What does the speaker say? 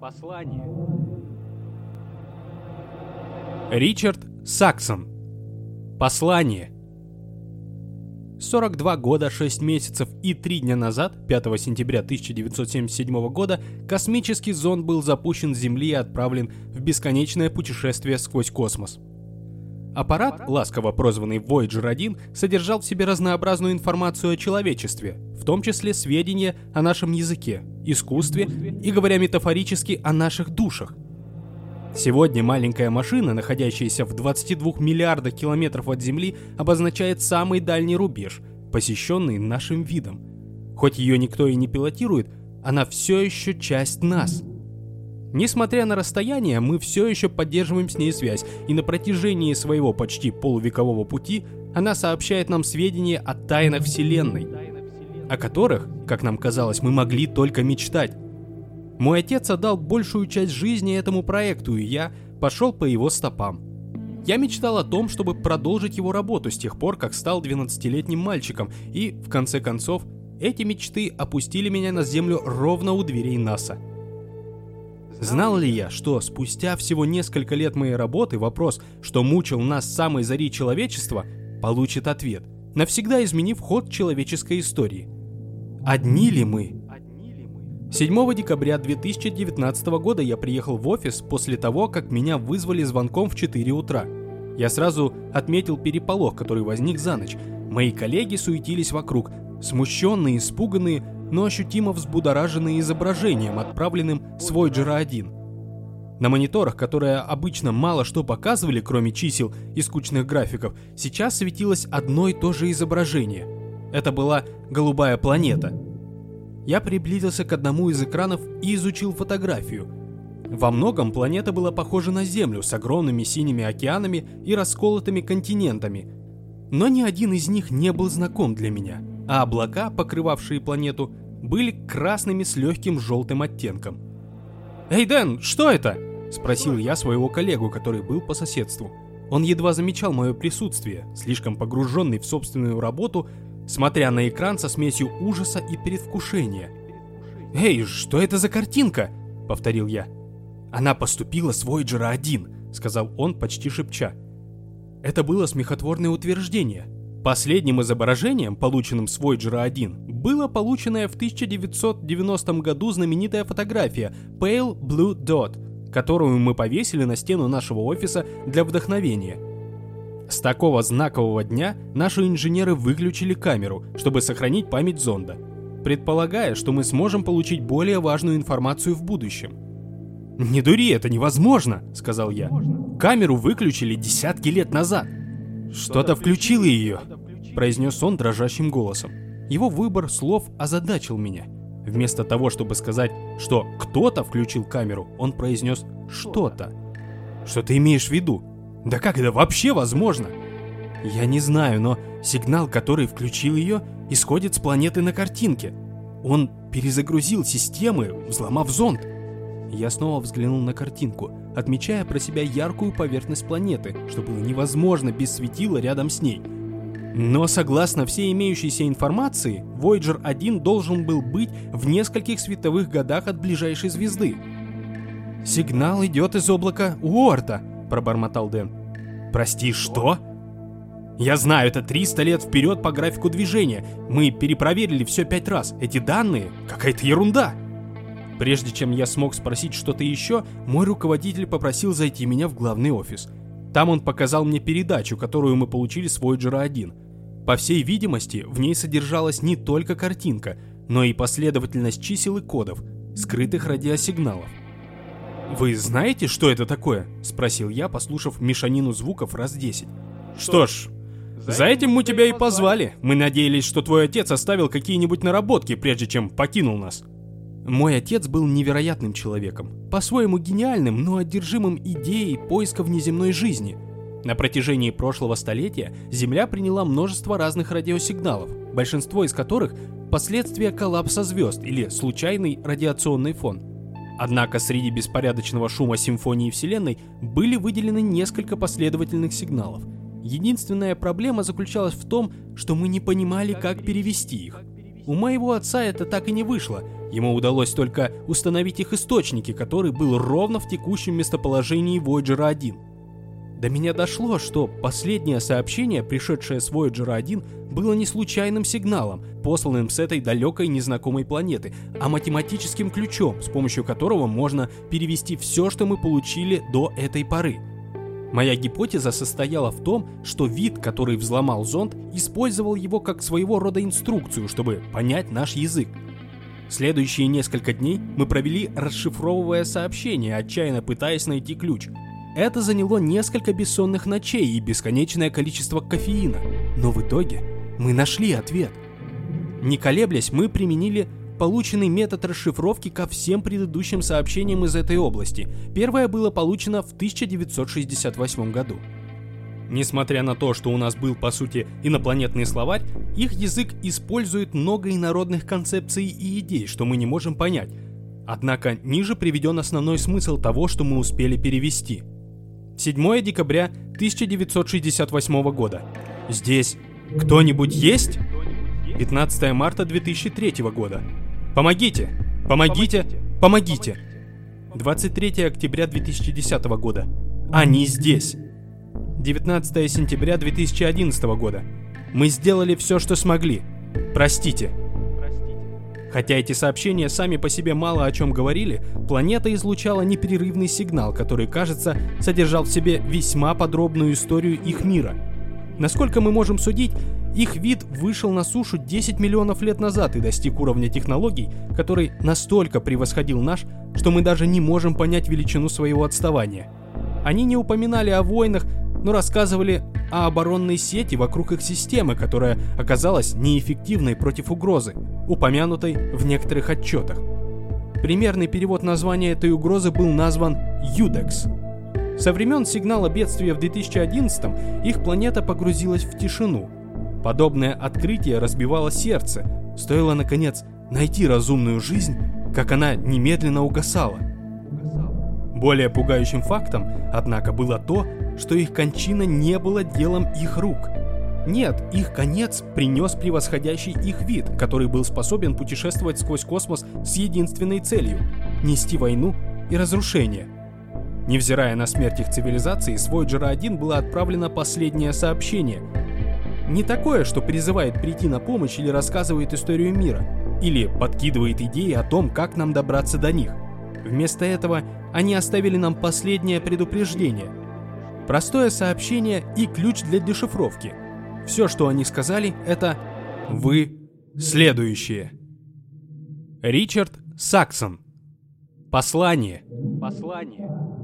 Послание. Ричард Саксон. Послание. 42 года, 6 месяцев и 3 дня назад, 5 сентября 1977 года, космический зонд был запущен с Земли и отправлен в бесконечное путешествие сквозь космос. Аппарат, ласково прозванный Voyager 1, содержал в себе разнообразную информацию о человечестве, в том числе сведения о нашем языке, искусстве и, говоря метафорически, о наших душах. Сегодня маленькая машина, находящаяся в 22 миллиардах километров от Земли, обозначает самый дальний рубеж, посещенный нашим видом. Хоть ее никто и не пилотирует, она все еще часть нас – Несмотря на расстояние, мы все еще поддерживаем с ней связь, и на протяжении своего почти полувекового пути она сообщает нам сведения о тайнах Вселенной, о которых, как нам казалось, мы могли только мечтать. Мой отец отдал большую часть жизни этому проекту, и я пошел по его стопам. Я мечтал о том, чтобы продолжить его работу с тех пор, как стал 12-летним мальчиком, и, в конце концов, эти мечты опустили меня на землю ровно у дверей НАСА – Знал ли я, что спустя всего несколько лет моей работы вопрос, что мучил нас самой зари человечества, получит ответ, навсегда изменив ход человеческой истории? Одни ли мы? 7 декабря 2019 года я приехал в офис после того, как меня вызвали звонком в 4 утра. Я сразу отметил переполох, который возник за ночь. Мои коллеги суетились вокруг, смущенные, испуганные, но ощутимо взбудораженные изображением, отправленным с Voyager 1. На мониторах, которые обычно мало что показывали, кроме чисел и скучных графиков, сейчас светилось одно и то же изображение. Это была голубая планета. Я приблизился к одному из экранов и изучил фотографию. Во многом планета была похожа на Землю с огромными синими океанами и расколотыми континентами. Но ни один из них не был знаком для меня – а облака, покрывавшие планету, были красными с легким желтым оттенком. «Эй, Дэн, что это?» – спросил я своего коллегу, который был по соседству. Он едва замечал мое присутствие, слишком погруженный в собственную работу, смотря на экран со смесью ужаса и предвкушения. «Эй, что это за картинка?» – повторил я. «Она поступила с Voyager 1», – сказал он почти шепча. Это было смехотворное утверждение, Последним изображением, полученным с Voyager 1, была полученная в 1990 году знаменитая фотография Pale Blue Dot, которую мы повесили на стену нашего офиса для вдохновения. С такого знакового дня наши инженеры выключили камеру, чтобы сохранить память зонда, предполагая, что мы сможем получить более важную информацию в будущем. «Не дури, это невозможно!» — сказал я. «Камеру выключили десятки лет назад!» «Что-то включило ее», — произнес он дрожащим голосом. Его выбор слов озадачил меня. Вместо того, чтобы сказать, что кто-то включил камеру, он произнес «что-то». «Что ты имеешь в виду? Да как это вообще возможно?» «Я не знаю, но сигнал, который включил ее, исходит с планеты на картинке. Он перезагрузил системы, взломав зонд». Я снова взглянул на картинку, отмечая про себя яркую поверхность планеты, что было невозможно без светила рядом с ней. Но согласно всей имеющейся информации, Voyager 1 должен был быть в нескольких световых годах от ближайшей звезды. «Сигнал идет из облака Уорта», — пробормотал Дэн. «Прости, что?» «Я знаю, это 300 лет вперед по графику движения. Мы перепроверили все пять раз. Эти данные — какая-то ерунда!» Прежде чем я смог спросить что-то еще, мой руководитель попросил зайти меня в главный офис. Там он показал мне передачу, которую мы получили с Voyager 1. По всей видимости, в ней содержалась не только картинка, но и последовательность чисел и кодов, скрытых радиосигналов. «Вы знаете, что это такое?» – спросил я, послушав мешанину звуков раз 10. «Что ж, за этим мы тебя и позвали. Мы надеялись, что твой отец оставил какие-нибудь наработки, прежде чем покинул нас». Мой отец был невероятным человеком, по-своему гениальным, но одержимым идеей поиска внеземной жизни. На протяжении прошлого столетия Земля приняла множество разных радиосигналов, большинство из которых – последствия коллапса звезд или случайный радиационный фон. Однако среди беспорядочного шума симфонии Вселенной были выделены несколько последовательных сигналов. Единственная проблема заключалась в том, что мы не понимали, как перевести их. У моего отца это так и не вышло. Ему удалось только установить их источники, который был ровно в текущем местоположении Voyager 1. До меня дошло, что последнее сообщение, пришедшее с Voyager 1, было не случайным сигналом, посланным с этой далекой незнакомой планеты, а математическим ключом, с помощью которого можно перевести все, что мы получили до этой поры. Моя гипотеза состояла в том, что вид, который взломал зонд, использовал его как своего рода инструкцию, чтобы понять наш язык. Следующие несколько дней мы провели расшифровывая сообщения, отчаянно пытаясь найти ключ – это заняло несколько бессонных ночей и бесконечное количество кофеина. Но в итоге мы нашли ответ. Не колеблясь, мы применили полученный метод расшифровки ко всем предыдущим сообщениям из этой области. Первое было получено в 1968 году. Несмотря на то, что у нас был по сути инопланетный словарь, их язык использует много инородных концепций и идей, что мы не можем понять. Однако ниже приведен основной смысл того, что мы успели перевести – 7 декабря 1968 года. Здесь кто-нибудь есть? 15 марта 2003 года. Помогите! Помогите! Помогите! 23 октября 2010 года. Они здесь. 19 сентября 2011 года. Мы сделали все, что смогли. Простите. Хотя эти сообщения сами по себе мало о чем говорили, планета излучала непрерывный сигнал, который, кажется, содержал в себе весьма подробную историю их мира. Насколько мы можем судить, их вид вышел на сушу 10 миллионов лет назад и достиг уровня технологий, который настолько превосходил наш, что мы даже не можем понять величину своего отставания. Они не упоминали о войнах, но рассказывали о оборонной сети вокруг их системы, которая оказалась неэффективной против угрозы, упомянутой в некоторых отчетах. Примерный перевод названия этой угрозы был назван «Юдекс». Со времен сигнала бедствия в 2011 их планета погрузилась в тишину. Подобное открытие разбивало сердце. Стоило, наконец, найти разумную жизнь, как она немедленно угасала. Более пугающим фактом, однако, было то, что их кончина не была делом их рук. Нет, их конец принес превосходящий их вид, который был способен путешествовать сквозь космос с единственной целью – нести войну и разрушение. Невзирая на смерть их цивилизации, с Voyager 1 было отправлено последнее сообщение. Не такое, что призывает прийти на помощь или рассказывает историю мира, или подкидывает идеи о том, как нам добраться до них. Вместо этого они оставили нам последнее предупреждение – Простое сообщение и ключ для дешифровки. Все, что они сказали, это «Вы следующие». Ричард Саксон. Послание. Послание.